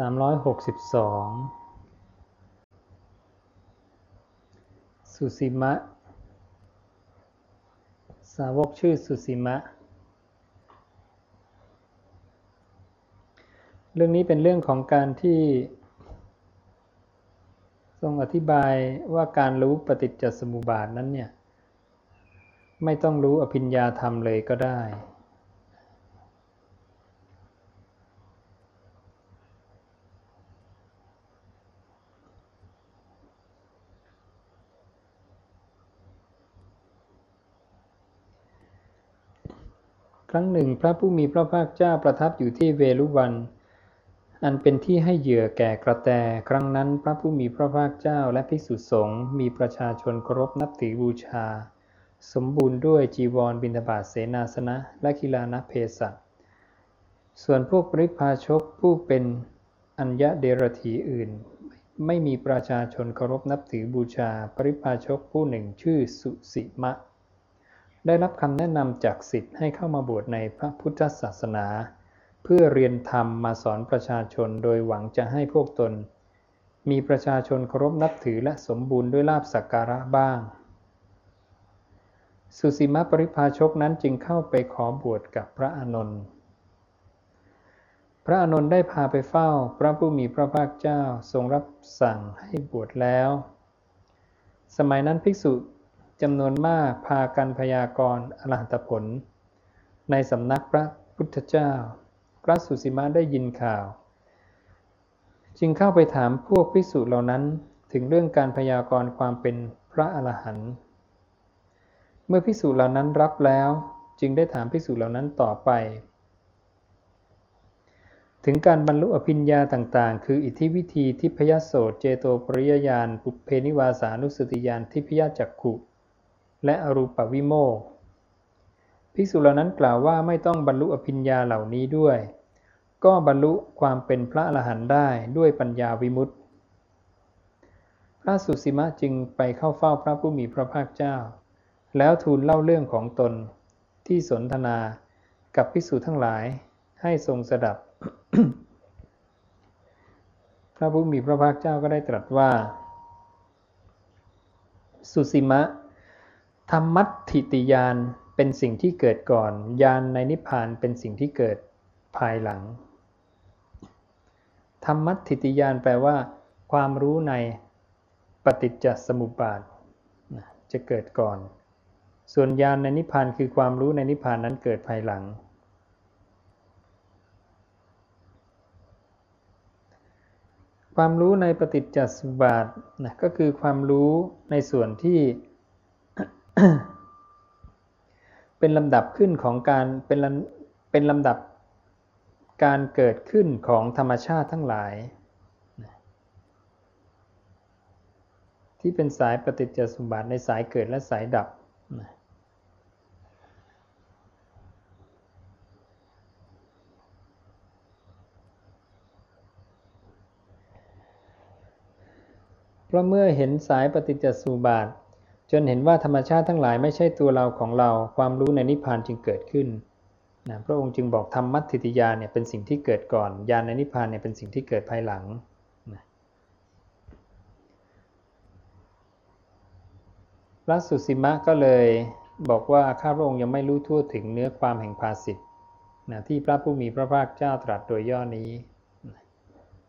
362 สุสีมะ สาวกชื่อสุสีมะ เรื่องนี้เป็นเรื่องของการที่ทรงอธิบายว่าการรู้ปฏิจจสมุปบาทนั้นเนี่ย ไม่ต้องรู้อภิญญาธรรมเลยก็ได้ ครั้งหนึ่งพระผู้มีพระภาคเจ้าประทับอยู่ที่เวลุวัน อันเป็นที่ให้เหยื่อแก่กระแต ครั้งนั้นพระผู้มีพระภาคเจ้าและภิกษุสงฆ์มีประชาชนเคารพนับถือบูชา สมบูรณ์ด้วยจีวรบิณฑบาตเสนาสนะ และกีฬานัเพศส่วนพวกปริพาชกผู้เป็นอัญญเดรธีอื่น ไม่มีประชาชนเคารพนับถือบูชา ปริพาชกผู้หนึ่งชื่อสุสิมะ ได้รับคำแนะนำจากสิทธิ์ให้เข้ามาบวชในพระพุทธศาสนา เพื่อเรียนธรรมมาสอนประชาชนโดยหวังจะให้พวกตน มีประชาชนเคารพนับถือและสมบูรณ์ด้วยลาบสักการะบ้าง สุสีมะปริพาชกนั้นจึงเข้าไปขอบวชกับพระอานนท์พระอานนท์ได้พาไปเฝ้าพระผู้มีพระภาคเจ้าทรงรับสั่งให้บวชแล้ว สมัยนั้นภิกษุ จำนวนมากพากันพยากรณ์อรหัตผล ในสำนักพระพุทธเจ้า พระสุสีมาได้ยินข่าว จึงเข้าไปถามพวกพิสุเหล่านั้นถึงเรื่องการพยากรณ์ความเป็นพระอรหันต์เมื่อพิสุเหล่านั้นรับแล้ว จึงได้ถามพิสุเหล่านั้นต่อไป ถึงการบรรลุอภิญญาต่างๆ คืออิทธิวิธีทิพยโสเจโตปริยญาณปุเพนิวาสานุสติญาณทิพยจักขุ และอรูปวิโมกภิกษุเหล่านั้นกล่าวว่าไม่ต้องบรรลุอภิญญาเหล่านี้ด้วย ก็บรรลุความเป็นพระอรหันต์ได้ด้วยปัญญาวิมุตติ พระสุสีมะจึงไปเข้าเฝ้าพระผู้มีพระภาคเจ้า แล้วทูลเล่าเรื่องของตนที่สนทนากับภิกษุทั้งหลายให้ทรงสดับ พระผู้มีพระภาคเจ้าก็ได้ตรัสว่า สุสีมะ ธรรมัตถิติยานเป็นสิ่งที่เกิดก่อนยานในนิพพานเป็นสิ่งที่เกิดภายหลัง ธรรมัตถิติยานแปลว่า ความรู้ในปฏิจจสมุปบาทจะเกิดก่อน ส่วนยานในนิพพานคือความรู้ในนิพพานนั้นเกิดภายหลัง ความรู้ในปฏิจจสมุปบาทนะก็คือความรู้ในส่วนที่ เป็นลำดับขึ้นของการเป็นเป็นลำดับการเกิดขึ้นของธรรมชาติทั้งหลาย ที่เป็นสายปฏิจจสมบัติในสายเกิดและสายดับ เพราะเมื่อเห็นสายปฏิจจสมุปบาท จนเห็นว่าธรรมชาติทั้งหลายไม่ใช่ตัวเราของเรา ความรู้ในนิพพานจึงเกิดขึ้นนะพระองค์จึงบอกธรรมัตถิติยาเนี่ยเป็นสิ่งที่เกิดก่อนญาณในนิพพานเนี่ยเป็นสิ่งที่เกิดภายหลังนะพระสุสีมะก็เลยบอกว่าข้าพระองค์ยังไม่รู้ทั่วถึงเนื้อความแห่งภาสิทธ์นะที่พระผู้มีพระภาคเจ้าตรัสโดยย่อนี้นะ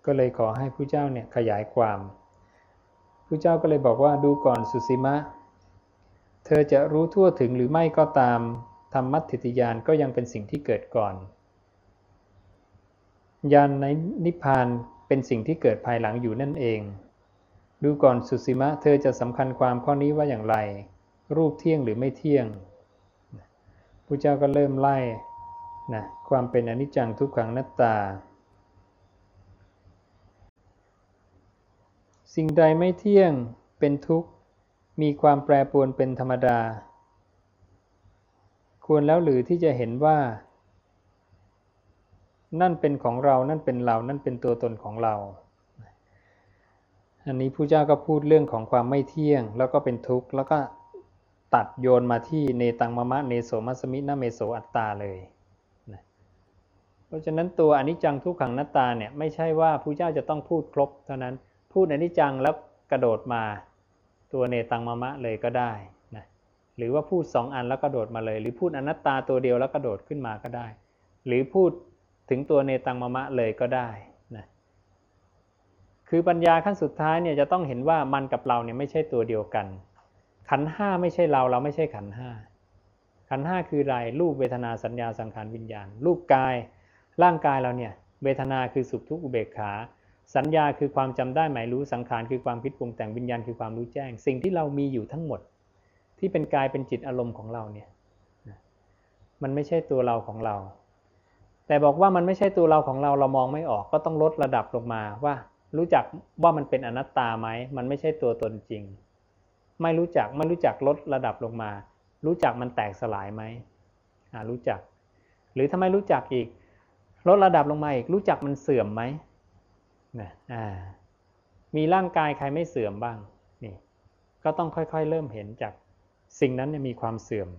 ก็เลยขอให้ผู้เจ้าเนี่ยขยายความผู้เจ้าก็เลยบอกว่าดูก่อนสุสีมะ ธอจะรู้ทั่วถึงหรือไม่ก็ตาม ธรรมัตถิติยานก็ยังเป็นสิ่งที่เกิดก่อน ยานในนิพพานเป็นสิ่งที่เกิดภายหลังอยู่นั่นเอง ดูก่อนสุสีมะ เธอจะสำคัญความข้อนี้ว่าอย่างไร รูปเที่ยงหรือไม่เที่ยงพระเจ้าก็เริ่มไล่นะความเป็นอนิจจังทุกขังนัตตา สิ่งใดไม่เที่ยงเป็นทุกข์ มีความแปรปรวนเป็นธรรมดา ควรแล้วหรือที่จะเห็นว่า นั่นเป็นของเรา นั่นเป็นเรา นั่นเป็นตัวตนของเรา อันนี้ผู้เจ้าก็พูดเรื่องของความไม่เที่ยง แล้วก็เป็นทุกข์ แล้วก็ตัดโยนมาที่เนตังมะมะเนโสมัสมินาเมโสอัตตาเลยเพราะฉะนั้นตัวอนิจจังทุกขังนัตตาเนี่ยไม่ใช่ว่าพระเจ้าจะต้องพูดครบเท่านั้น พูดอนิจจังแล้วกระโดดมา ตัวเนตังมะมะเลยก็ได้นะหรือว่าพูดสองอันแล้วกระโดดมาเลย หรือพูดอนัตตาตัวเดียวแล้วกระโดดขึ้นมาก็ได้ หรือพูดถึงตัวเนตังมะมะเลยก็ได้นะคือปัญญาขั้นสุดท้ายเนี่ยจะต้องเห็นว่ามันกับเราเนี่ยไม่ใช่ตัวเดียวกัน ขันห้าไม่ใช่เราเราไม่ใช่ขันห้าขันห้าคืออะไรรูปเวทนาสัญญาสังขารวิญญาณ รูปกายร่างกายเราเนี่ยเวทนาคือสุขทุกข์อุเบกขา สัญญาคือความจำได้หมายรู้สังขารคือความคิดปรุงแต่งวิญญาณคือความรู้แจ้ง สิ่งที่เรามีอยู่ทั้งหมด ที่เป็นกายเป็นจิตอารมณ์ของเราเนี่ยมันไม่ใช่ตัวเราของเรา แต่บอกว่ามันไม่ใช่ตัวเราของเราเรามองไม่ออกก็ต้องลดระดับลงมาว่า รู้จักว่ามันเป็นอนัตตาไหมมันไม่ใช่ตัวตนจริง ไม่รู้จักไม่รู้จักลดระดับลงมา รู้จักมันแตกสลายไหมรู้จัก หรือถ้าไม่รู้จักอีก ลดระดับลงมาอีก รู้จักมันเสื่อมไหม นะอ่ามีร่างกายใครไม่เสื่อมบ้างนี่ก็ต้องค่อยๆ เริ่มเห็นจากสิ่งนั้นมีความเสื่อม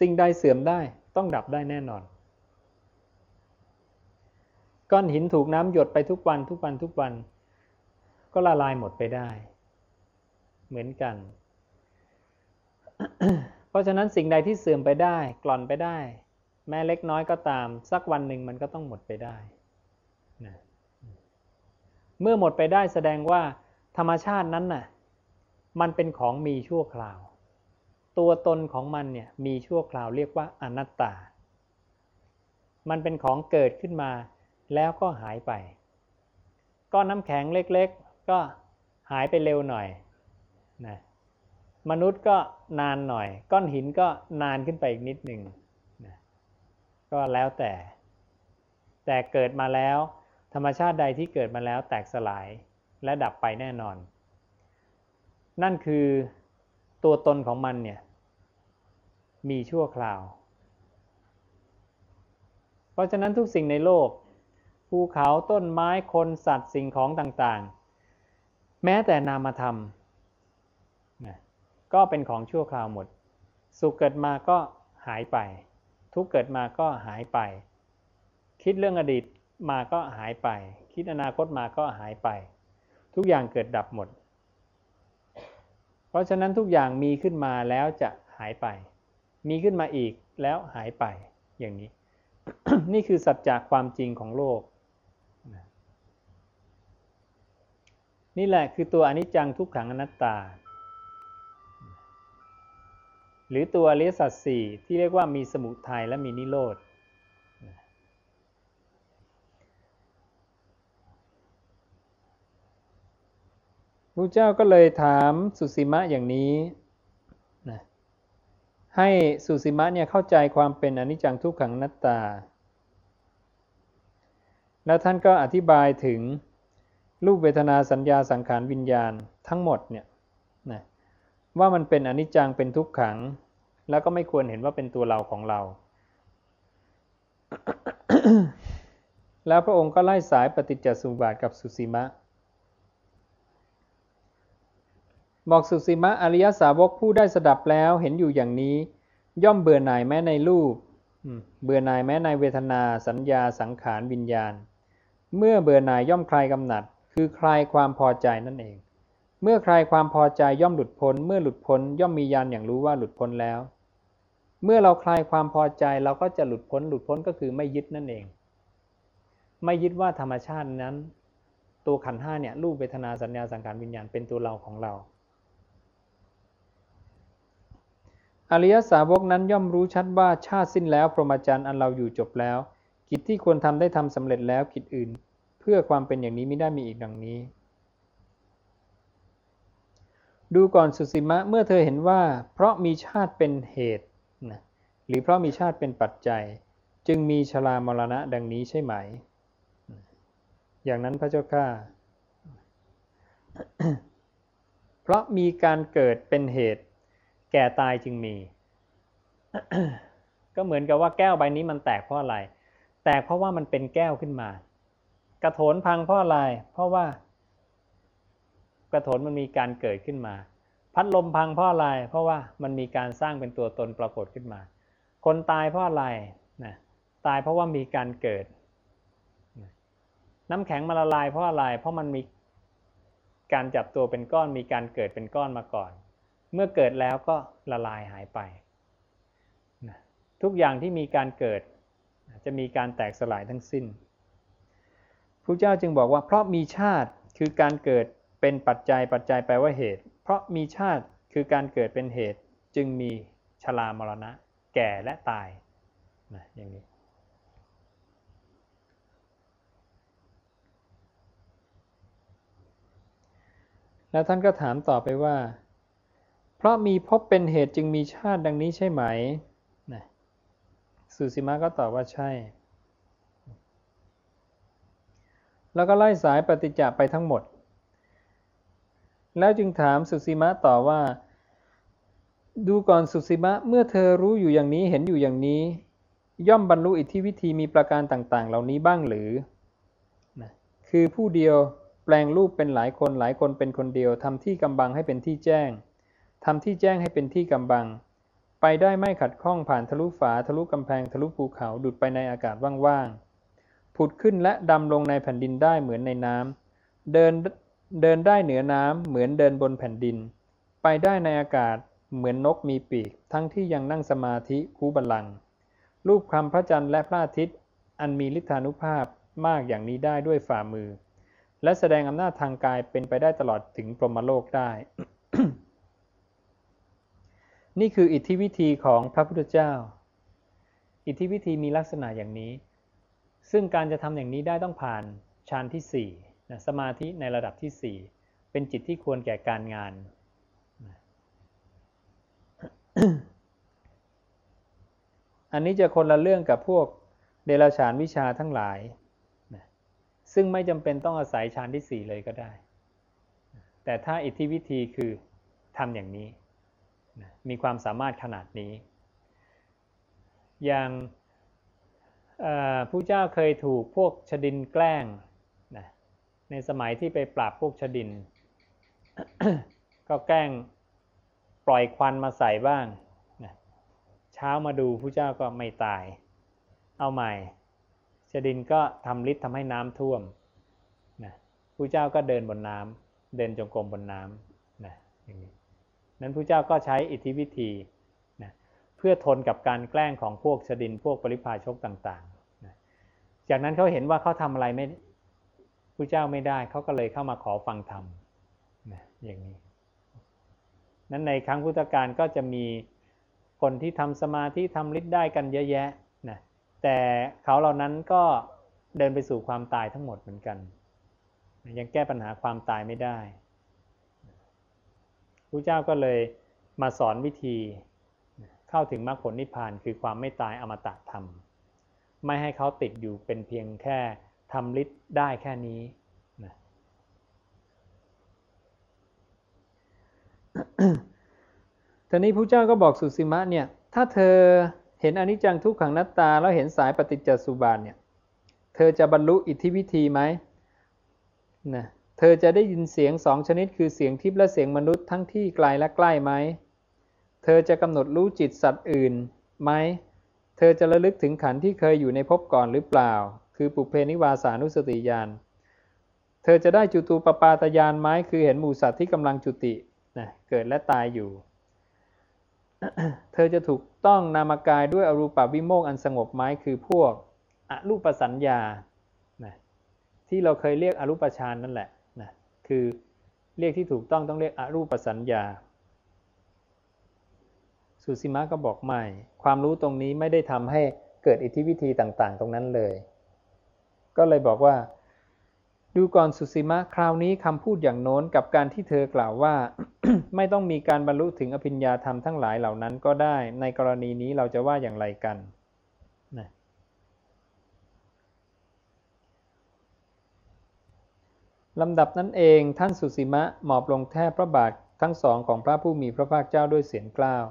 สิ่งใดเสื่อมได้ต้องดับได้แน่นอน ก้อนหินถูกน้ำหยดไปทุกวันทุกวันทุกวัน ก็ละลายหมดไปได้ เหมือนกัน เพราะฉะนั้นสิ่งใดที่เสื่อมไปได้ กล่อนไปได้ แม้เล็กน้อยก็ตาม สักวันหนึ่งมันก็ต้องหมดไปได้นะ เมื่อหมดไปได้แสดงว่า ธรรมชาตินั้นน่ะ มันเป็นของมีชั่วคราว ตัวตนของมันเนี่ยมีชั่วคราวเรียกว่าอนัตตา มันเป็นของเกิดขึ้นมา แล้วก็หายไป ก้อนน้ำแข็งเล็กๆ ก็หายไปเร็วหน่อยนะมนุษย์ก็นานหน่อย ก้อนหินก็นานขึ้นไปอีกนิดหนึ่งก็แล้วแต่ แต่เกิดมาแล้ว ธรรมชาติใดที่เกิดมาแล้วแตกสลายและดับไปแน่นอน นั่นคือตัวตนของมันเนี่ย มีชั่วคราว เพราะฉะนั้นทุกสิ่งในโลก ภูเขาต้นไม้คนสัตว์สิ่งของต่างๆ แม้แต่นามธรรมก็เป็นของชั่วคราวหมด สุขเกิดมาก็หายไป ทุกเกิดมาก็หายไป คิดเรื่องอดีต มาก็หายไป คิดอนาคตมาก็หายไป ทุกอย่างเกิดดับหมด เพราะฉะนั้นทุกอย่างมีขึ้นมาแล้วจะหายไป มีขึ้นมาอีกแล้วหายไปอย่างนี้ นี่คือสัจจะความจริงของโลก นี่แหละคือตัวอนิจจังทุกขังอนัตตา หรือตัวอริยสัจสี่ที่เรียกว่ามีสมุทัยและมีนิโรธ พระเจ้าก็เลยถามสุสีมะอย่างนี้นะให้สุสีมะเนี่ยเข้าใจความเป็นอนิจจังทุกขังนัตตา แล้วท่านก็อธิบายถึงรูปเวทนาสัญญาสังขารวิญญาณทั้งหมดเนี่ยนะว่ามันเป็นอนิจจังเป็นทุกขัง แล้วก็ไม่ควรเห็นว่าเป็นตัวเราของเรา แล้วพระองค์ก็ไล่สายปฏิจจสมุปบาทกับสุสีมะ บอกสุสีมะอริยสาวกผู้ได้สดับแล้วเห็นอยู่อย่างนี้ ย่อมเบื่อหน่ายแม้ในรูปเบื่อหน่ายแม้ในเวทนา สัญญาสังขารวิญญาณ เมื่อเบื่อหน่ายย่อมคลายกำหนัด คือคลายความพอใจนั่นเอง เมื่อใครความพอใจย่อมหลุดพ้น เมื่อหลุดพ้นย่อมมียานอย่างรู้ว่าหลุดพ้นแล้ว เมื่อเราคลายความพอใจเราก็จะหลุดพ้น หลุดพ้นก็คือไม่ยึดนั่นเอง ไม่ยึดว่าธรรมชาตินั้น ตัวขันห้าเนี่ยรูปเวทนาสัญญาสังขารวิญญาณเป็นตัวเราของเรา อริยสาวกนั้นย่อมรู้ชัดว่าชาติสิ้นแล้ว พรหมจรรย์อันเราอยู่จบแล้ว กิจที่ควรทำได้ทำสำเร็จแล้วกิจอื่น เพื่อความเป็นอย่างนี้ไม่ได้มีอีกดังนี้ ดูก่อนสุสีมะเมื่อเธอเห็นว่า เพราะมีชาติเป็นเหตุนะหรือเพราะมีชาติเป็นปัจจัย จึงมีชรามรณะดังนี้ใช่ไหม อย่างนั้นพระเจ้าข้าเพราะมีการเกิดเป็นเหตุ แก่ตายจึงมี ก็เหมือนกับว่าแก้วใบนี้มันแตกเพราะอะไร แตกเพราะว่ามันเป็นแก้วขึ้นมา กระโถนพังเพราะอะไร เพราะว่า กระโถนมันมีการเกิดขึ้นมา พัดลมพังเพราะอะไร เพราะว่ามันมีการสร้างเป็นตัวตนปรากฏขึ้นมา คนตายเพราะอะไรนะตายเพราะว่ามีการเกิด น้ำแข็งมาละลายเพราะอะไร เพราะมันมีการจับตัวเป็นก้อน มีการเกิดเป็นก้อนมาก่อน เมื่อเกิดแล้วก็ละลายหายไปทุกอย่างที่มีการเกิด จะมีการแตกสลายทั้งสิ้นพระเจ้าจึงบอกว่า เพราะมีชาติคือการเกิดเป็นปัจจัยปัจจัยแปลว่าเหตุ เพราะมีชาติคือการเกิดเป็นเหตุ จึงมีชรามรณะ แก่และตายนะอย่างนี้แล้วท่านก็ถามต่อไปว่า เพราะมีพบเป็นเหตุจึงมีชาติดังนี้ใช่ไหมนะสุสีมาก็ตอบว่าใช่ แล้วก็ไล่สายปฏิจจไปทั้งหมด แล้วจึงถามสุสีมะต่อว่า ดูก่อนสุสีมะเมื่อเธอรู้อยู่อย่างนี้เห็นอยู่อย่างนี้ ย่อมบรรลุอิทธิวิธีมีประการต่าง ๆ เหล่านี้บ้างหรือนะคือผู้เดียวแปลงรูปเป็นหลายคนหลายคนเป็นคนเดียวทำที่กำบังให้เป็นที่แจ้ง ทำที่แจ้งให้เป็นที่กำบัง ไปได้ไม่ขัดข้องผ่านทะลุฝาทะลุกำแพงทะลุภูเขาดุดไปในอากาศว่างๆ ผุดขึ้นและดำลงในแผ่นดินได้เหมือนในน้ำเดินเดินได้เหนือน้ำเหมือนเดินบนแผ่นดิน ไปได้ในอากาศเหมือนนกมีปีก ทั้งที่ยังนั่งสมาธิคูบัลลังรูปคำพระจันทร์และพระอาทิตย์ อันมีฤทธานุภาพมากอย่างนี้ได้ด้วยฝ่ามือ และแสดงอำนาจทางกายเป็นไปได้ตลอดถึงพรหมโลกได้ นี่คืออิทธิวิธีของพระพุทธเจ้า อิทธิวิธีมีลักษณะอย่างนี้ ซึ่งการจะทำอย่างนี้ได้ต้องผ่านฌานที่4นะสมาธิในระดับที่ 4 เป็นจิตที่ควรแก่การงานอันนี้จะคนละเรื่องกับพวกเดรัจฉานวิชาทั้งหลายนะซึ่งไม่จำเป็นต้องอาศัยฌานที่สี่เลยก็ได้ แต่ถ้าอิทธิวิธีคือทำอย่างนี้ มีความสามารถขนาดนี้ อย่างผู้เจ้าเคยถูกพวกชดินแกล้งนะในสมัยที่ไปปราบพวกชดิน ก็แกล้งปล่อยควันมาใส่บ้างเช้ามาดูผู้เจ้าก็ไม่ตาย เอาใหม่ชดินก็ทำฤทธิ์ทำให้น้ำท่วมนะผู้เจ้าก็เดินบนน้ำเดินจงกรมบนน้ำนะอย่างนี้ นั้นผู้เจ้าก็ใช้อิทธิวิธีนะเพื่อทนกับการแกล้งของพวกชดินพวกปริพาชกต่างๆนะจากนั้นเขาเห็นว่าเขาทำอะไรไม่ผู้เจ้าไม่ได้เขาก็เลยเข้ามาขอฟังธรรมนะอย่างนี้ นั้นในครั้งพุทธกาลก็จะมีคนที่ทำสมาธิทำฤทธิ์ได้กันเยอะแยะนะแต่เขาเหล่านั้นก็เดินไปสู่ความตายทั้งหมดเหมือนกัน ยังแก้ปัญหาความตายไม่ได้ พระเจ้าก็เลยมาสอนวิธีเข้าถึงมรรคผลนิพพานคือความไม่ตายอมตะธรรม ไม่ให้เขาติดอยู่เป็นเพียงแค่ทำฤทธิ์ได้แค่นี้นะทีนี้พระเจ้าก็บอกสุสีมะเนี่ยถ้าเธอเห็นอนิจจังทุกขังนัตตา แล้วเห็นสายปฏิจจสุบานเนี่ยเธอจะบรรลุอิทธิวิธีไหมนะ เธอจะได้ยินเสียงสองชนิดคือเสียงทิพย์และเสียงมนุษย์ทั้งที่ไกลและใกล้ไหม เธอจะกำหนดรู้จิตสัตว์อื่นไหม เธอจะระลึกถึงขันที่เคยอยู่ในภพก่อนหรือเปล่า คือปุเพนิวาสานุสติญาณ เธอจะได้จุตูปปาตญาณไหมคือเห็นหมู่สัตว์ที่กำลังจุตินะเกิดและตายอยู่ เธอจะถูกต้องนามกายด้วยอรูปวิโมกอันสงบไหมคือพวกอรูปสัญญานะที่เราเคยเรียกอรูปฌานนั่นแหละ คือเรียกที่ถูกต้องต้องเรียกอรูปสัญญา สุสีมะก็บอกไม่ ความรู้ตรงนี้ไม่ได้ทำให้เกิดอิทธิวิธีต่างๆ ตรงนั้นเลย ก็เลยบอกว่า ดูก่อนสุสีมะคราวนี้คำพูดอย่างโน้นกับการที่เธอกล่าวว่า ไม่ต้องมีการบรรลุถึงอภิญญาธรรมทั้งหลายเหล่านั้นก็ได้ ในกรณีนี้เราจะว่าอย่างไรกันนะ ลำดับนั้นเองท่านสุสีมะหมอบลงแทบพระบาททั้งสองของพระผู้มีพระภาคเจ้าด้วยเสียงกล้าว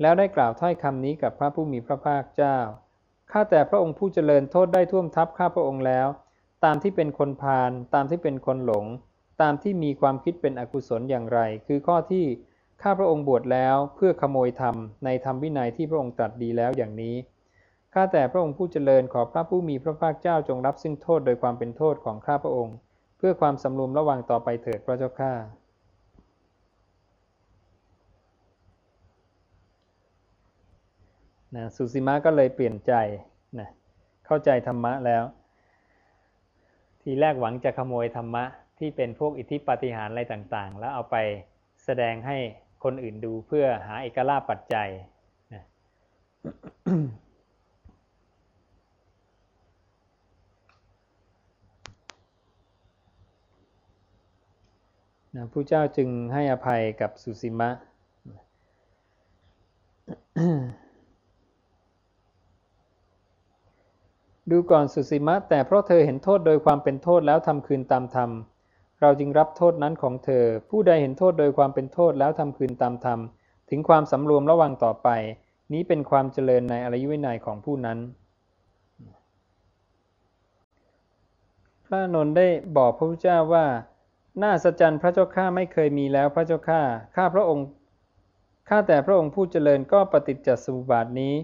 แล้วได้กล่าวถ้อยคำนี้กับพระผู้มีพระภาคเจ้า ข้าแต่พระองค์ผู้เจริญโทษได้ท่วมทับข้าพระองค์แล้ว ตามที่เป็นคนพาลตามที่เป็นคนหลง ตามที่มีความคิดเป็นอกุศลอย่างไร คือข้อที่ข้าพระองค์บวชแล้วเพื่อขโมยธรรมในธรรมวินัยที่พระองค์ตรัสดีแล้วอย่างนี้ ข้าแต่พระองค์ผู้เจริญขอพระผู้มีพระภาคเจ้าจงรับซึ่งโทษโดยความเป็นโทษของข้าพระองค์ เพื่อความสำรวมระวังต่อไปเถิดพระเจ้าข้านะสุสีมาก็เลยเปลี่ยนใจนะเข้าใจธรรมะแล้ว ทีแรกหวังจะขโมยธรรมะที่เป็นพวกอิทธิปาฏิหาริย์อะไรต่างๆ แล้วเอาไปแสดงให้คนอื่นดูเพื่อหาเอกลาปัจจัยนะ นะผู้เจ้าจึงให้อภัยกับสุสีมะ ดูก่อนสุสีมะ แต่เพราะเธอเห็นโทษโดยความเป็นโทษแล้วทำคืนตามธรรม เราจึงรับโทษนั้นของเธอ ผู้ใดเห็นโทษโดยความเป็นโทษแล้วทำคืนตามธรรม ถึงความสำรวมระวังต่อไป นี้เป็นความเจริญในอริยวินัยของผู้นั้นพระนนท์ได้บอกพระพุทธเจ้าว่า น่าสัจจันพระเจ้าข้าไม่เคยมีแล้วพระเจ้าข้าข้าพระองค์ข้าแต่พระองค์ผู้เจริญก็ปฏิจจสมุปบาทนี้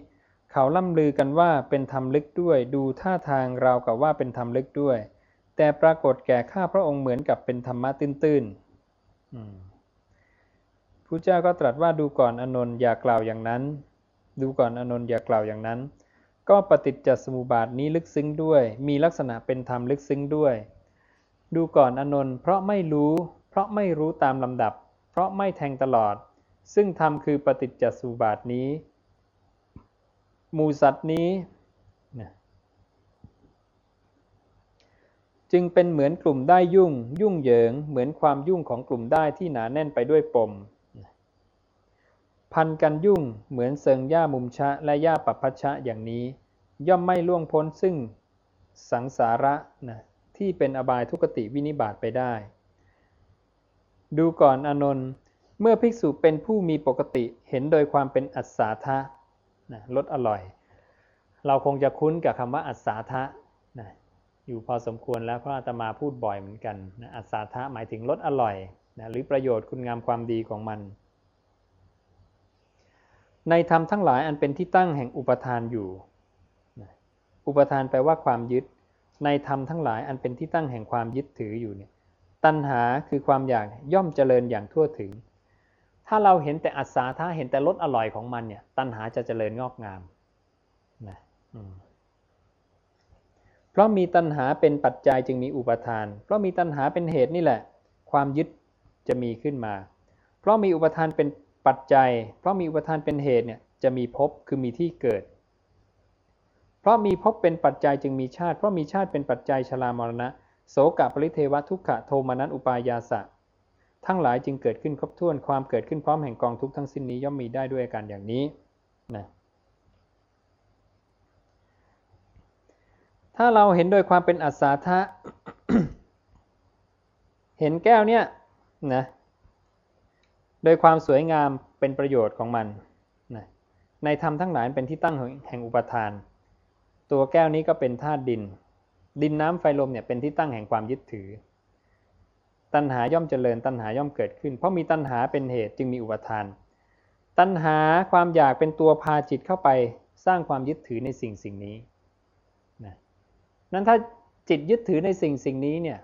เขาล่ำลือกันว่าเป็นธรรมลึกด้วย ดูท่าทางราวกับว่าเป็นธรรมลึกด้วย แต่ปรากฏแก่ข้าพระองค์เหมือนกับเป็นธรรมะตื้นๆผู้เจ้าก็ตรัสว่าดูก่อนอนนท์อย่ากล่าวอย่างนั้น ดูก่อนอนนท์อย่ากล่าวอย่างนั้น ก็ปฏิจจสมุปบาทนี้ลึกซึ้งด้วย มีลักษณะเป็นธรรมลึกซึ้งด้วย ดูก่อนอนนท์เพราะไม่รู้ เพราะไม่รู้ตามลำดับ เพราะไม่แทงตลอด ซึ่งธรรมคือปฏิจจสุบาทนี้หมูสัตว์นี้ จึงเป็นเหมือนกลุ่มได้ยุ่ง ยุ่งเหยิง เหมือนความยุ่งของกลุ่มได้ที่หนาแน่นไปด้วยปม พันกันยุ่งเหมือนเซิงหญ้ามุมชะและหญ้าปัพัชะอย่างนี้ ย่อมไม่ล่วงพ้นซึ่งสังสาระนะ ที่เป็นอบายทุกติวินิบาตไปได้ ดูก่อนอนนท์เมื่อภิกษุเป็นผู้มีปกติเห็นโดยความเป็นอัศาทะนะรสอร่อย เราคงจะคุ้นกับคำว่าอัศาทะนะอยู่พอสมควรแล้วพระอาตมาพูดบ่อยเหมือนกันนะอัศาทะหมายถึงรสอร่อยนะหรือประโยชน์คุณงามความดีของมัน ในธรรมทั้งหลายอันเป็นที่ตั้งแห่งอุปทานอยู่ อุปทานแปลว่าความยึด ในธรรมทั้งหลายอันเป็นที่ตั้งแห่งความยึดถืออยู่เนี่ยตัณหาคือความอยากย่อมเจริญอย่างทั่วถึง ถ้าเราเห็นแต่อัศาธาเห็นแต่รสอร่อยของมันเนี่ยตัณหาจะเจริญงอกงามนะเพราะมีตัณหาเป็นปัจจัยจึงมีอุปทาน เพราะมีตัณหาเป็นเหตุนี่แหละ ความยึดจะมีขึ้นมา เพราะมีอุปทานเป็นปัจจัย เพราะมีอุปทานเป็นเหตุเนี่ยจะมีภพคือมีที่เกิด เพราะมีภพเป็นปัจจัยจึงมีชาติ เพราะมีชาติเป็นปัจจัยชรามรณะ โสกะปริเทวทุกขะโทมนัสอุปายาสะ ทั้งหลายจึงเกิดขึ้นครบถ้วนความเกิดขึ้นพร้อมแห่งกองทุกทั้งสิ้นนี้ย่อมมีได้ด้วยอาการอย่างนี้นะถ้าเราเห็นโดยความเป็นอัศาทะเห็นแก้วเนี่ยนะโดยความสวยงามเป็นประโยชน์ของมันนะในธรรมทั้งหลายเป็นที่ตั้งแห่งอุปทาน ตัวแก้วนี้ก็เป็นธาตุดิน ดินน้ำไฟลมเนี่ยเป็นที่ตั้งแห่งความยึดถือ ตัณหาย่อมเจริญ ตัณหาย่อมเกิดขึ้น เพราะมีตัณหาเป็นเหตุจึงมีอุปทาน ตัณหาความอยากเป็นตัวพาจิตเข้าไปสร้างความยึดถือในสิ่งสิ่งนี้นะนั้นถ้าจิตยึดถือในสิ่งสิ่งนี้เนี่ย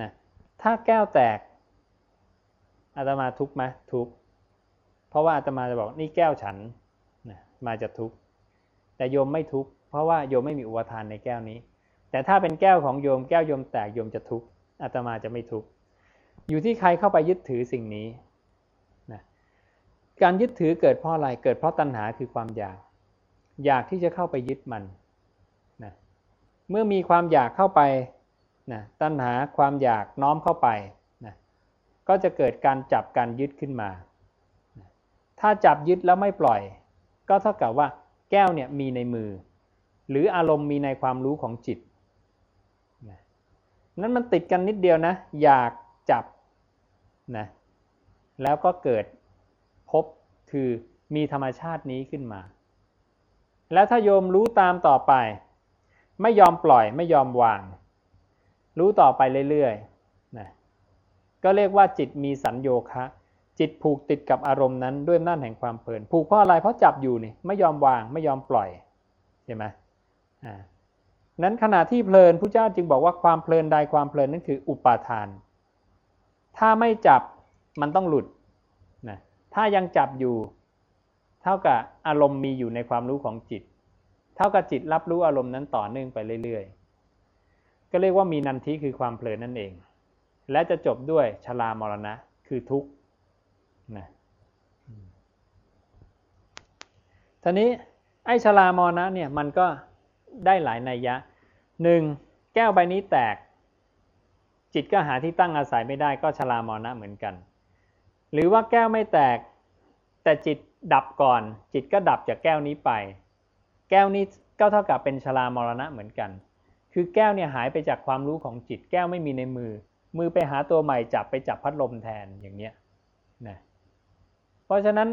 นะถ้าแก้วแตกอาตมาทุกไหมทุก เพราะว่าอาตมาจะบอกนี่แก้วฉันนะมาจะทุก แต่โยมไม่ทุก ราะว่าโยมไม่มีอุปทานในแก้วนี้ แต่ถ้าเป็นแก้วของโยมแก้วโยมแตกโยมจะทุกข์อาตมาจะไม่ทุกข์อยู่ที่ใครเข้าไปยึดถือสิ่งนี้นะการยึดถือเกิดเพราะอะไรเกิดเพราะตัณหาคือความอยาก อยากที่จะเข้าไปยึดมันนะเมื่อมีความอยากเข้าไปนะตัณหาความอยากน้อมเข้าไปนะก็จะเกิดการจับการยึดขึ้นมา ถ้าจับยึดแล้วไม่ปล่อย ก็เท่ากับว่าแก้วเนี่ยมีในมือ หรืออารมณ์มีในความรู้ของจิตนั้นมันติดกันนิดเดียวนะ อยากจับนะแล้วก็เกิดพบคือมีธรรมชาตินี้ขึ้นมา แล้วถ้าโยมรู้ตามต่อไป ไม่ยอมปล่อยไม่ยอมวาง รู้ต่อไปเรื่อยๆนะก็เรียกว่าจิตมีสัญโยคะ จิตผูกติดกับอารมณ์นั้นด้วยน่านแห่งความเพลิน ผูกเพราะอะไรเพราะจับอยู่นี่ไม่ยอมวางไม่ยอมปล่อยใช่ไหม นั้นขณะที่เพลินพระเจ้าจึงบอกว่าความเพลินใดความเพลินนั่นคืออุปาทาน ถ้าไม่จับมันต้องหลุดนะถ้ายังจับอยู่ เท่ากับอารมณ์มีอยู่ในความรู้ของจิต เท่ากับจิตรับรู้อารมณ์นั้นต่อเนื่องไปเรื่อยๆ ก็เรียกว่ามีนันทิคือความเพลินนั่นเอง และจะจบด้วยชรามรณะคือทุกข์นะทีนี้ไอ้ชรามรณะเนี่ยมันก็ ได้หลายนัยยะหนึ่งแก้วใบนี้แตก จิตก็หาที่ตั้งอาศัยไม่ได้ก็ชรามรณะเหมือนกัน หรือว่าแก้วไม่แตก แต่จิตดับก่อน จิตก็ดับจากแก้วนี้ไป แก้วนี้ก็เท่ากับเป็นชรามรณะเหมือนกัน คือแก้วเนี่ยหายไปจากความรู้ของจิต แก้วไม่มีในมือ มือไปหาตัวใหม่จับไปจับพัดลมแทนอย่างเนี้ยนะเพราะฉะนั้น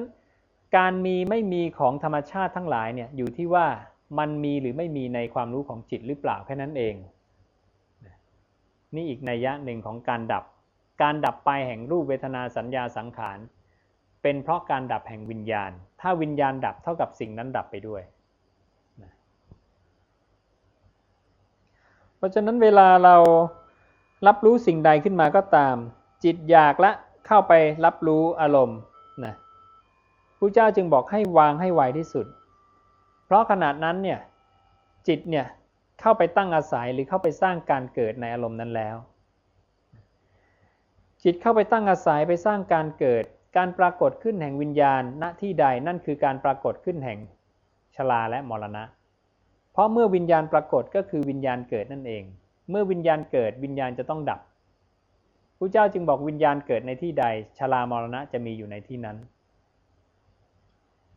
การมีไม่มีของธรรมชาติทั้งหลายเนี่ยอยู่ที่ว่า มันมีหรือไม่มีในความรู้ของจิตหรือเปล่าแค่นั้นเอง นี่อีกนัยยะหนึ่งของการดับ การดับไปแห่งรูปเวทนาสัญญาสังขาร เป็นเพราะการดับแห่งวิญญาณ ถ้าวิญญาณดับเท่ากับสิ่งนั้นดับไปด้วย เพราะฉะนั้นเวลาเรารับรู้สิ่งใดขึ้นมาก็ตาม จิตอยากละเข้าไปรับรู้อารมณ์นะพระเจ้าจึงบอกให้วางให้ไวที่สุด เพราะขนาดนั้นเนี่ยจิตเนี่ยเข้าไปตั้งอาศัยหรือเข้าไปสร้างการเกิดในอารมณ์นั้นแล้ว จิตเข้าไปตั้งอาศัยไปสร้างการเกิด การปรากฏขึ้นแห่งวิญญาณณที่ใดนั่นคือการปรากฏขึ้นแห่งชลาและมรณะ เพราะเมื่อวิญญาณปรากฏก็คือวิญญาณเกิดนั่นเอง เมื่อวิญญาณเกิดวิญญาณจะต้องดับพระเจ้าจึงบอกวิญญาณเกิดในที่ใดชลามรณะจะมีอยู่ในที่นั้น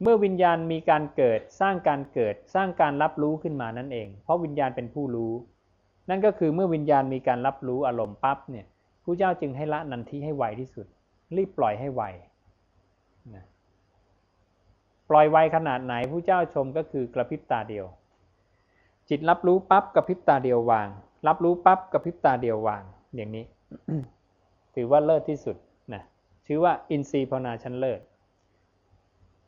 เมื่อวิญญาณมีการเกิดสร้างการเกิดสร้างการรับรู้ขึ้นมานั่นเอง เพราะวิญญาณเป็นผู้รู้ นั่นก็คือเมื่อวิญญาณมีการรับรู้อารมณ์ปั๊บเนี่ยผู้เจ้าจึงให้ละนันทีให้ไวที่สุด รีบปล่อยให้ไวนะปล่อยไวขนาดไหนผู้เจ้าชมก็คือกระพริบตาเดียว จิตรับรู้ปั๊บกระพริบตาเดียววาง รับรู้ปั๊บกระพริบตาเดียววาง อย่างนี้ ถือว่าเลิศที่สุดนะชื่อว่าอินทรีย์ภาวนาชั้นเลิศ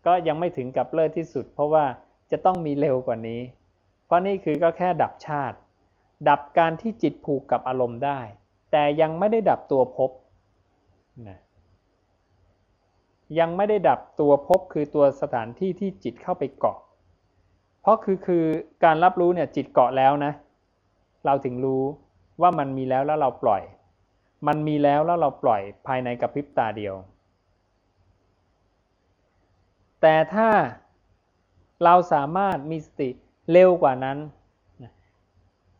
ก็ยังไม่ถึงกับเลิศที่สุด เพราะว่าจะต้องมีเร็วกว่านี้ เพราะนี่คือก็แค่ดับชาติ ดับการที่จิตผูกกับอารมณ์ได้ แต่ยังไม่ได้ดับตัวภพนะยังไม่ได้ดับตัวภพคือตัวสถานที่ที่จิตเข้าไปเกาะ เพราะคือคือการรับรู้เนี่ยจิตเกาะแล้วนะ เราถึงรู้ว่ามันมีแล้วแล้วเราปล่อย มันมีแล้วแล้วเราปล่อยภายในกับพริบตาเดียว แต่ถ้าเราสามารถมีสติเร็วกว่านั้น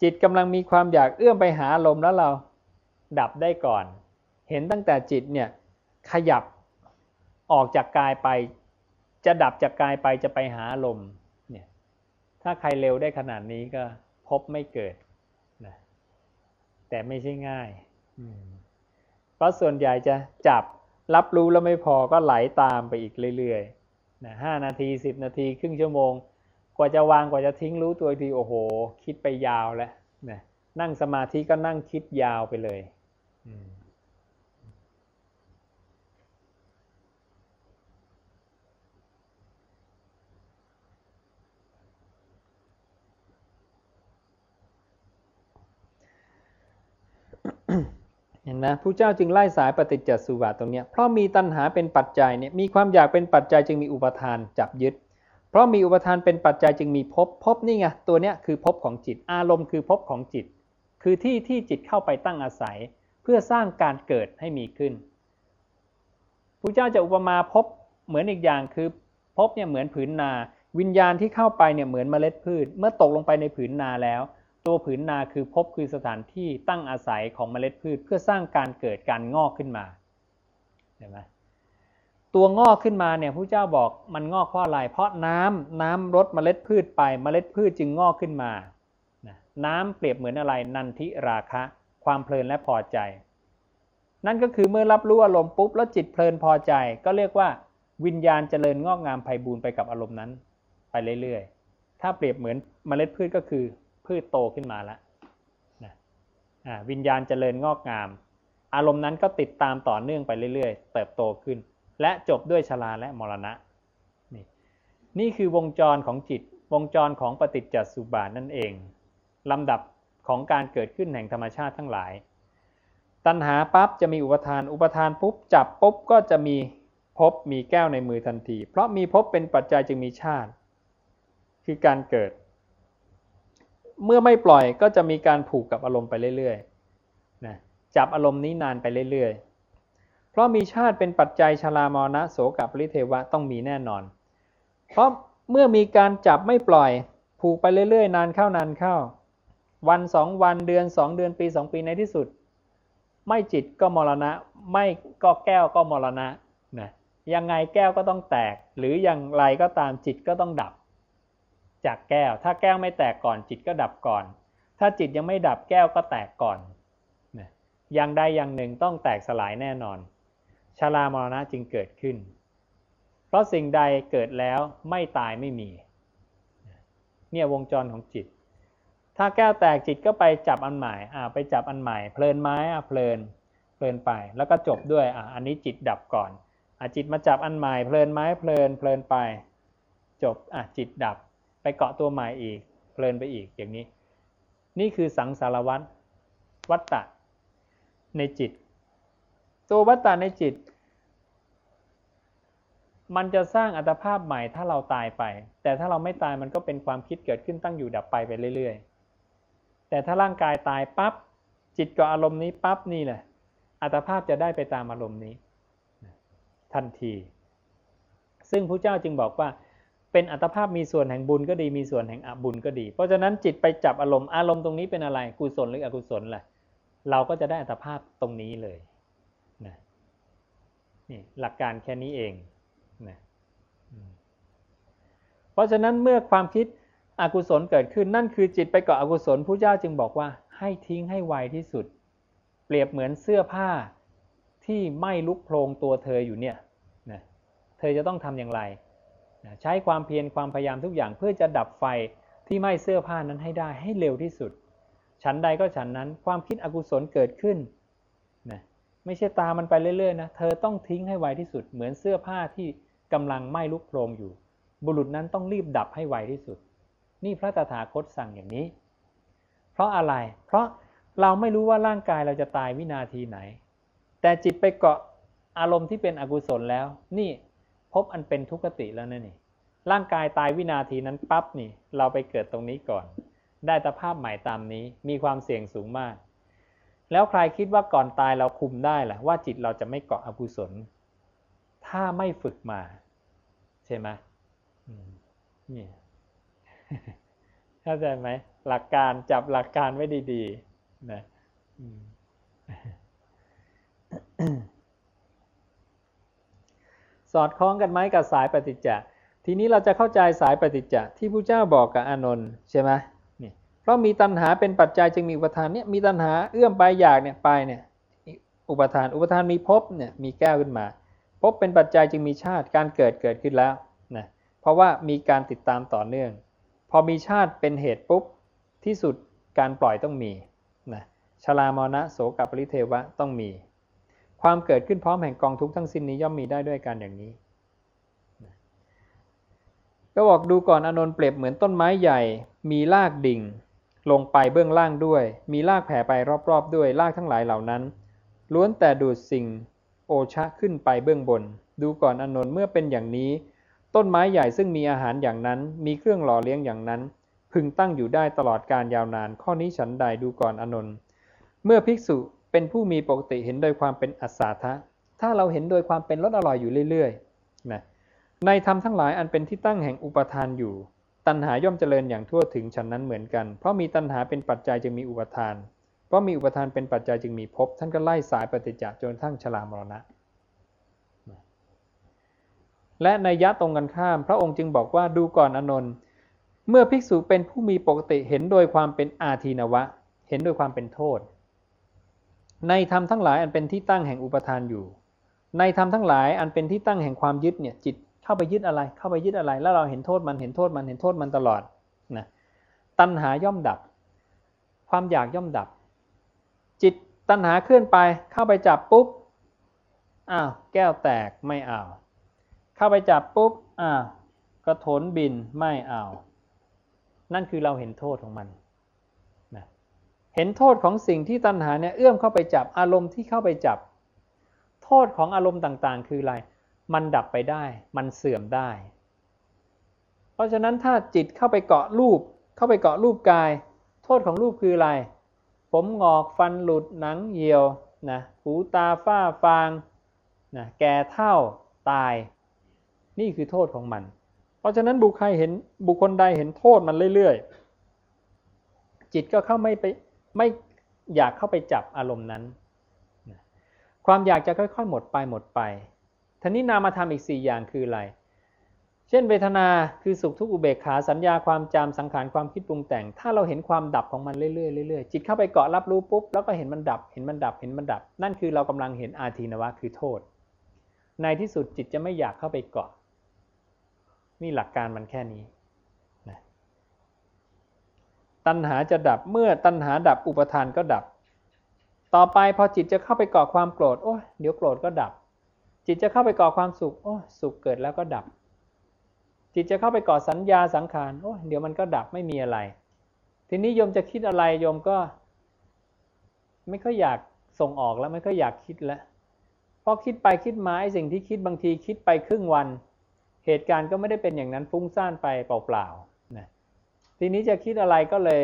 จิตกำลังมีความอยากเอื้อมไปหาลมแล้วเราดับได้ก่อน เห็นตั้งแต่จิตเนี่ยขยับออกจากกายไป จะดับจากกายไปจะไปหาลมเนี่ยถ้าใครเร็วได้ขนาดนี้ก็พบไม่เกิดนะแต่ไม่ใช่ง่ายเพราะส่วนใหญ่จะจับรับรู้แล้วไม่พอก็ไหลาตามไปอีกเรื่อยๆ นะห้านาทีสิบนาทีครึ่งชั่วโมง กว่าจะวางกว่าจะทิ้งรู้ตัวทีโอ้โห คิดไปยาวแล้วนะนั่งสมาธิก็นั่งคิดยาวไปเลย เห็นไหมผู้เจ้าจึงไล่สายปฏิจจสุบาทตรงนี้เพราะมีตัณหาเป็นปัจจัยเนี่ยมีความอยากเป็นปัจจัยจึงมีอุปทานจับยึด เพราะมีอุปทานเป็นปัจจัยจึงมีภพภพนี่ไงตัวเนี้ยคือภพของจิตอารมณ์คือภพของจิต คือที่ที่จิตเข้าไปตั้งอาศัย เพื่อสร้างการเกิดให้มีขึ้นผู้เจ้าจะอุปมาภพเหมือนอีกอย่างคือภพเนี่ยเหมือนผืนนา วิญญาณที่เข้าไปเนี่ยเหมือนเมล็ดพืช เมื่อตกลงไปในผืนนาแล้ว ตัวผืนนาคือพบคือสถานที่ตั้งอาศัยของเมล็ดพืช เพื่อสร้างการเกิดการงอกขึ้นมาเห็นไหมตัวงอกขึ้นมาเนี่ยผู้เจ้าบอกมันงอกเพราะอะไร เพราะน้ำน้ำรดเมล็ดพืชไปเมล็ดพืชจึงงอกขึ้นมา น้ำเปรียบเหมือนอะไรนันทิราคะ ความเพลินและพอใจ นั่นก็คือเมื่อรับรู้อารมณ์ปุ๊บแล้วจิตเพลินพอใจ ก็เรียกว่า วิญญาณเจริญงอกงามไพบูรไปกับอารมณ์นั้น ไปเรื่อยๆ ถ้าเปรียบเหมือนเมล็ดพืชก็คือ พืชโตขึ้นมาแล้วนะวิญญาณเจริญงอกงาม อารมณ์นั้นก็ติดตามต่อเนื่องไปเรื่อยๆ เติบโตขึ้น และจบด้วยชราและมรณะ นี่นี่คือวงจรของจิต วงจรของปฏิจจสุบาทนั่นเองลำดับของการเกิดขึ้นแห่งธรรมชาติทั้งหลาย ตัณหาปั๊บจะมีอุปทาน อุปทานปุ๊บจับปุ๊บก็จะมีพบมีแก้วในมือทันที เพราะมีพบเป็นปัจจัยจึงมีชาติ คือการเกิด เมื่อไม่ปล่อยก็จะมีการผูกกับอารมณ์ไปเรื่อยๆนะจับอารมณ์นี้นานไปเรื่อยๆ เพราะมีชาติเป็นปัจจัยชรามรณะโสกับปริเทวะต้องมีแน่นอน เพราะเมื่อมีการจับไม่ปล่อย ผูกไปเรื่อยๆ นานเข้านานเข้า วันสองวันเดือนสองเดือนปีสองปีในที่สุด ไม่จิตก็มรณะ ไม่ก็แก้วก็มรณะนะยังไงแก้วก็ต้องแตก หรืออย่างไรก็ตามจิตก็ต้องดับ จากแก้ว ถ้าแก้วไม่แตกก่อนจิตก็ดับก่อน ถ้าจิตยังไม่ดับแก้วก็แตกก่อนอย่างใดอย่างหนึ่งต้องแตกสลายแน่นอนชารามรณะจึงเกิดขึ้น เพราะสิ่งใดเกิดแล้วไม่ตายไม่มี เนี่ยวงจรของจิต ถ้าแก้วแตกจิตก็ไปจับอันใหม่อ่าไปจับอันใหม่ เพลินไม้อะเพลิน เพลินไป แล้วก็จบด้วยอ่าอันนี้จิตดับก่อนอะจิตมาจับอันใหม่ เพลินไม้เพลินเพลินไป จบอะจิตดับ ไปเกาะตัวใหม่อีกเพลินไปอีกอย่างนี้ นี่คือสังสารวัตวัตตะในจิต ตัววัตตะในจิต มันจะสร้างอัตภาพใหม่ถ้าเราตายไป แต่ถ้าเราไม่ตายมันก็เป็นความคิดเกิดขึ้นตั้งอยู่ดับไปไปเรื่อย ๆ แต่ถ้าร่างกายตายปับ๊บจิตกับอารมณ์นี้ปั๊บนี่แหละอัตภาพจะได้ไปตามอารมณ์นี้ ทันที ซึ่งพระเจ้าจึงบอกว่า เป็นอัตภาพมีส่วนแห่งบุญก็ดีมีส่วนแห่งอบุญก็ดี เพราะฉะนั้นจิตไปจับอารมณ์อารมณ์ตรงนี้เป็นอะไรกุศลหรืออกุศลแหละเราก็จะได้อัตภาพตรงนี้เลยนะนี่หลักการแค่นี้เองนะเพราะฉะนั้นเมื่อความคิดอกุศลเกิดขึ้นนั่นคือจิตไปเกาะอกุศลผู้เจ้าจึงบอกว่าให้ทิ้งให้ไวที่สุด เปรียบเหมือนเสื้อผ้าที่ไม่ลุกโพลงตัวเธออยู่เนี่ยนะเธอจะต้องทำอย่างไร นะใช้ความเพียรความพยายามทุกอย่างเพื่อจะดับไฟที่ไหม้เสื้อผ้านั้นให้ได้ให้เร็วที่สุด ฉันใดก็ฉันนั้นความคิดอกุศลเกิดขึ้นนะไม่ใช่ตามันไปเรื่อยๆนะเธอต้องทิ้งให้ไวที่สุด เหมือนเสื้อผ้าที่กำลังไหม้ลุกโพลงอยู่ บุรุษนั้นต้องรีบดับให้ไวที่สุด นี่พระตถาคตสั่งอย่างนี้ เพราะอะไร เพราะเราไม่รู้ว่าร่างกายเราจะตายวินาทีไหน แต่จิตไปเกาะอารมณ์ที่เป็นอกุศลแล้ว นี่ พบอันเป็นทุกขติแล้วนั่นนี่ ร่างกายตายวินาทีนั้นปั๊บนี่ เราไปเกิดตรงนี้ก่อน ได้ตภาพใหม่ตามนี้มีความเสี่ยงสูงมาก แล้วใครคิดว่าก่อนตายเราคุมได้ล่ะว่าจิตเราจะไม่เกาะอกุศล ถ้าไม่ฝึกมา ใช่ไหมนี่เข้าใจไหมหลักการจับหลักการไว้ดี ๆ นะ อดคล้องกันไหมกับสายปฏิจจ์ทีนี้เราจะเข้าใจสายปฏิจจ์ที่พระเจ้าบอกกับอานนท์ใช่ไหมนี่เพราะมีตัณหาเป็นปัจจัยจึงมีอุปทานเนี่ยมีตัณหาเอื้อมไปอยากเนี่ยไปเนี่ยอุปทานอุปทานมีภพเนี่ยมีแก้วขึ้นมาพบเป็นปัจจัยจึงมีชาติการเกิดเกิดขึ้นแล้วนะเพราะว่ามีการติดตามต่อเนื่อง พอมีชาติเป็นเหตุปุ๊บที่สุดการปล่อยต้องมีนะชลามรณะโสกับปริเทวะต้องมี ความเกิดขึ้นพร้อมแห่งกองทุกทั้งสิ้นนี้ย่อมมีได้ด้วยการอย่างนี้ ก็บอกดูก่อนอนนท์เปรียบเหมือนต้นไม้ใหญ่ มีรากดิ่ง ลงไปเบื้องล่างด้วย มีรากแผ่ไปรอบๆด้วยรากทั้งหลายเหล่านั้น ล้วนแต่ดูดสิ่งโอชะขึ้นไปเบื้องบน ดูก่อนอนนท์เมื่อเป็นอย่างนี้ ต้นไม้ใหญ่ซึ่งมีอาหารอย่างนั้น มีเครื่องหล่อเลี้ยงอย่างนั้น พึงตั้งอยู่ได้ตลอดการยาวนาน ข้อนี้ฉันใดดูก่อนอนนท์เมื่อภิกษุ เป็นผู้มีปกติเห็นโดยความเป็นอัศาทะถ้าเราเห็นโดยความเป็นรสอร่อยอยู่เรื่อยๆนะในธรรมทั้งหลายอันเป็นที่ตั้งแห่งอุปทานอยู่ ตัณหาย่อมเจริญอย่างทั่วถึงฉันนั้นเหมือนกัน เพราะมีตัณหาเป็นปัจจัยจึงมีอุปทาน เพราะมีอุปทานเป็นปัจจัยจึงมีภพท่านก็ไล่สายปฏิจจจนทั้งชรามรณะ และในยะตรงกันข้าม พระองค์จึงบอกว่าดูก่อนอนนท์เมื่อภิกษุเป็นผู้มีปกติเห็นโดยความเป็นอาทีนวะ เห็นโดยความเป็นโทษ ในธรรมทั้งหลายอันเป็นที่ตั้งแห่งอุปทานอยู่ ในธรรมทั้งหลายอันเป็นที่ตั้งแห่งความยึดเนี่ยจิตเข้าไปยึดอะไร เข้าไปยึดอะไร แล้วเราเห็นโทษมันเห็นโทษมันเห็นโทษมันตลอดนะตัณหาย่อมดับ ความอยากย่อมดับ จิตตัณหาเคลื่อนไปเข้าไปจับปุ๊บอ้าวแก้วแตกไม่เอาเข้าไปจับปุ๊บอ่าวกระโถนบินไม่เอานั่นคือเราเห็นโทษของมัน เห็นโทษของสิ่งที่ตัณหาเนี่ยเอื้อมเข้าไปจับอารมณ์ที่เข้าไปจับ โทษของอารมณ์ต่างๆ คืออะไร มันดับไปได้ มันเสื่อมได้ เพราะฉะนั้นถ้าจิตเข้าไปเกาะรูป เข้าไปเกาะรูปกาย โทษของรูปคืออะไร ผมงอกฟันหลุดหนังเหี่ยวนะหูตาฝ้าฟางนะแก่เท่าตาย นี่คือโทษของมัน เพราะฉะนั้นบุคคลเห็นบุคคลใดเห็นโทษมันเรื่อยๆ จิตก็เข้าไม่ไป ไม่อยากเข้าไปจับอารมณ์นั้น ความอยากจะค่อยๆ หมดไปหมดไปทีนี้นามธรรมอีก 4 อย่างคืออะไร เช่นเวทนาคือสุขทุกข์อุเบกขาสัญญาความจำสังขารความคิดปรุงแต่ง ถ้าเราเห็นความดับของมันเรื่อยๆเรื่อยๆจิตเข้าไปเกาะรับรู้ปุ๊บแล้วก็เห็นมันดับ เห็นมันดับเห็นมันดับ นั่นคือเรากำลังเห็นอาทีนวะคือโทษ ในที่สุดจิตจะไม่อยากเข้าไปเกาะนี่หลักการมันแค่นี้ ตัณหาจะดับเมื่อตัณหาดับอุปทานก็ดับ ต่อไปพอจิตจะเข้าไปกาะความโกรธโอ้ยเดี๋ยวโกรธก็ดับ จิตจะเข้าไปกาะความสุขโอ้สุขเกิดแล้วก็ดับ จิตจะเข้าไปกาะสัญญาสังขารโอ้เดี๋ยวมันก็ดับไม่มีอะไร ทีนี้โยมจะคิดอะไรโยมก็ ไม่ค่อยอยากส่งออกแล้วไม่ค่อยอยากคิดแล้วพอคิดไปคิดมาไอ้สิ่งที่คิดบางทีคิดไปครึ่งวัน เหตุการณ์ก็ไม่ได้เป็นอย่างนั้นฟุ้งซ่านไปเปล่าๆ ทีนี้จะคิดอะไรก็เลย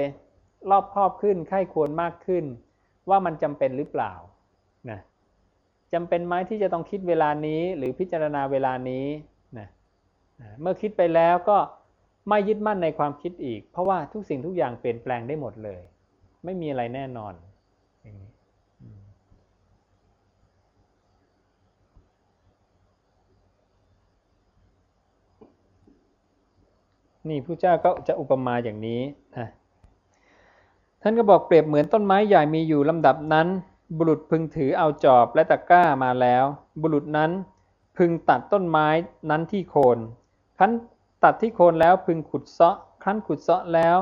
รอบครอบขึ้นไข้ควรมากขึ้น ว่ามันจำเป็นหรือเปล่านะจำเป็นไหมที่จะต้องคิดเวลานี้หรือพิจารณาเวลานี้นะเมื่อคิดไปแล้วก็ไม่ยึดมั่นในความคิดอีก เพราะว่าทุกสิ่งทุกอย่างเปลี่ยนแปลงได้หมดเลย ไม่มีอะไรแน่นอนอย่างนี้ นี่ผู้เจ้าก็จะอุปมาอย่างนี้นะท่านก็บอกเปรียบเหมือนต้นไม้ใหญ่มีอยู่ลำดับนั้น บุรุษพึงถือเอาจอบและตะกร้ามาแล้ว บุรุษนั้นพึงตัดต้นไม้นั้นที่โคนครั้นตัดที่โคนแล้วพึงขุดเซาะครั้นขุดเซาะแล้ว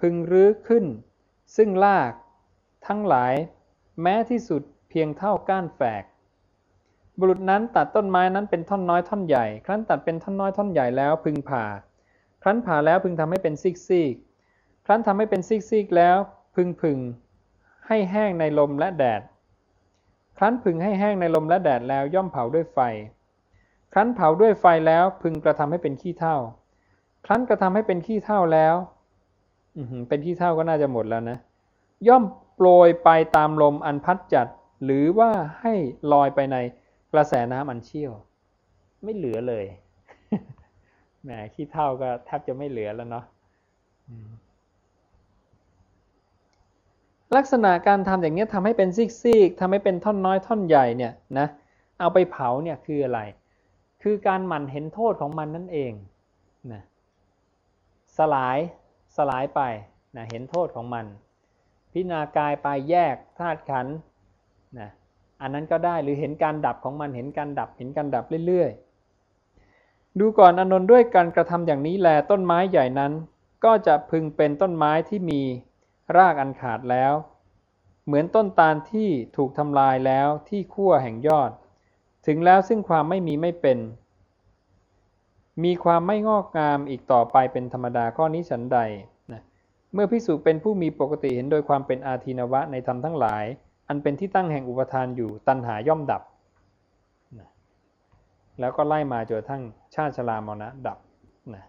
พึงรื้อขึ้น ซึ่งรากทั้งหลาย แม้ที่สุดเพียงเท่าก้านแฝก บุรุษนั้นตัดต้นไม้นั้นเป็นท่อนน้อยท่อนใหญ่ ครั้นตัดเป็นท่อนน้อยท่อนใหญ่แล้วพึงผ่า ครั้นผ่าแล้วพึงทำให้เป็นซีกซีกครั้นทำให้เป็นซีกซีกแล้วพึงผึ่งให้แห้งในลมและแดด ครั้นผึ่งให้แห้งในลมและแดดแล้วย่อมเผาด้วยไฟ ครั้นเผาด้วยไฟแล้วพึงกระทำให้เป็นขี้เถ้า ครั้นกระทำให้เป็นขี้เถ้าแล้วเป็นขี้เถ้าก็น่าจะหมดแล้วนะ ย่อมโปรยไปตามลมอันพัดจัด หรือว่าให้ลอยไปในกระแสน้ำอันเชี่ยว ไม่เหลือเลย แหมขี้เถ้าก็แทบจะไม่เหลือแล้วเนาะลักษณะการทำอย่างนี้ทำให้เป็นซิกๆทำให้เป็นท่อนน้อยท่อนใหญ่เนี่ยนะเอาไปเผาเนี่ยคืออะไร คือการหมั่นเห็นโทษของมันนั่นเองนะสลายสลายไปนะเห็นโทษของมัน พิจารณากายไปแยกธาตุขันนะอันนั้นก็ได้หรือเห็นการดับของมันเห็นการดับเห็นการดับเรื่อยๆ ดูก่อนอนนท์ด้วยการกระทำอย่างนี้แลต้นไม้ใหญ่นั้น ก็จะพึงเป็นต้นไม้ที่มีรากอันขาดแล้ว เหมือนต้นตาลที่ถูกทำลายแล้วที่ขั้วแห่งยอด ถึงแล้วซึ่งความไม่มีไม่เป็น มีความไม่งอกงามอีกต่อไปเป็นธรรมดาข้อนี้ฉันใดนะเมื่อพิสูจน์เป็นผู้มีปกติเห็นโดยความเป็นอาทีนวะในธรรมทั้งหลาย อันเป็นที่ตั้งแห่งอุปทานอยู่ตัณหาย่อมดับ แล้วก็ไล่มาจนทั้งชาติชรามรณะดับนะ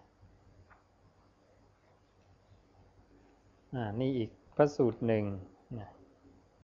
นี่อีกพระสูตรหนึ่ง